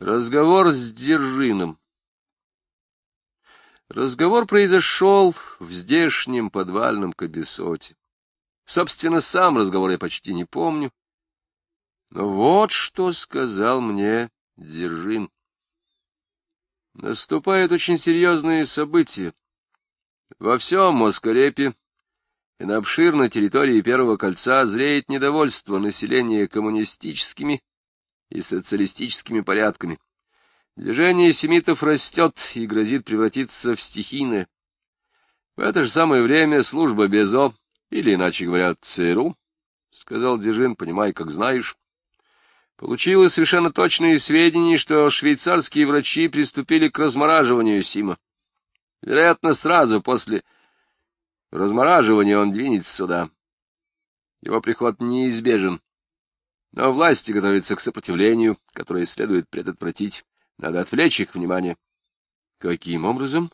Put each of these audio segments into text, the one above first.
Разговор с Дзержином. Разговор произошел в здешнем подвальном кабесоте. Собственно, сам разговор я почти не помню. Но вот что сказал мне Дзержин. Наступают очень серьезные события. Во всем Москорепе и на обширной территории Первого кольца зреет недовольство населения коммунистическими и социалистическими порядками. Движение семитов растет и грозит превратиться в стихийное. В это же самое время служба БЕЗО, или, иначе говоря, ЦРУ, — сказал Дзержин, понимай, как знаешь, получила совершенно точные сведения, что швейцарские врачи приступили к размораживанию Сима. Вероятно, сразу после размораживания он двинется сюда. Его приход неизбежен. Но власти готовятся к сопротивлению, которое следует предотвратить. Надо отвлечь их внимание. Каким образом?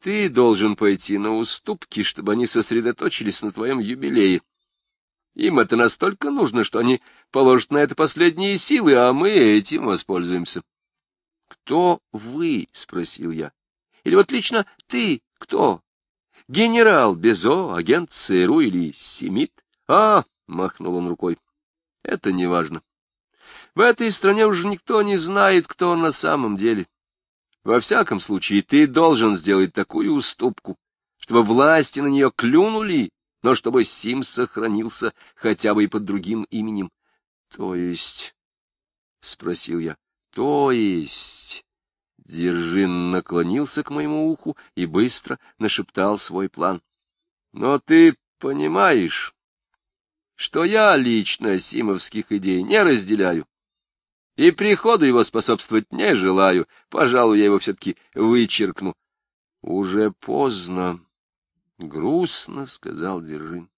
Ты должен пойти на уступки, чтобы они сосредоточились на твоем юбилее. Им это настолько нужно, что они положат на это последние силы, а мы этим воспользуемся. — Кто вы? — спросил я. — Или вот лично ты кто? Генерал Безо, агент ЦРУ или Семит? — А, — махнул он рукой, — это не важно. В этой стране уже никто не знает, кто он на самом деле. Во всяком случае, ты должен сделать такую уступку, чтобы власти на нее клюнули но чтобы Сим сохранился хотя бы и под другим именем. — То есть... — спросил я. — То есть... Дзержин наклонился к моему уху и быстро нашептал свой план. — Но ты понимаешь, что я лично симовских идей не разделяю, и приходу его способствовать не желаю. Пожалуй, я его все-таки вычеркну. — Уже поздно, — грустно сказал Держин.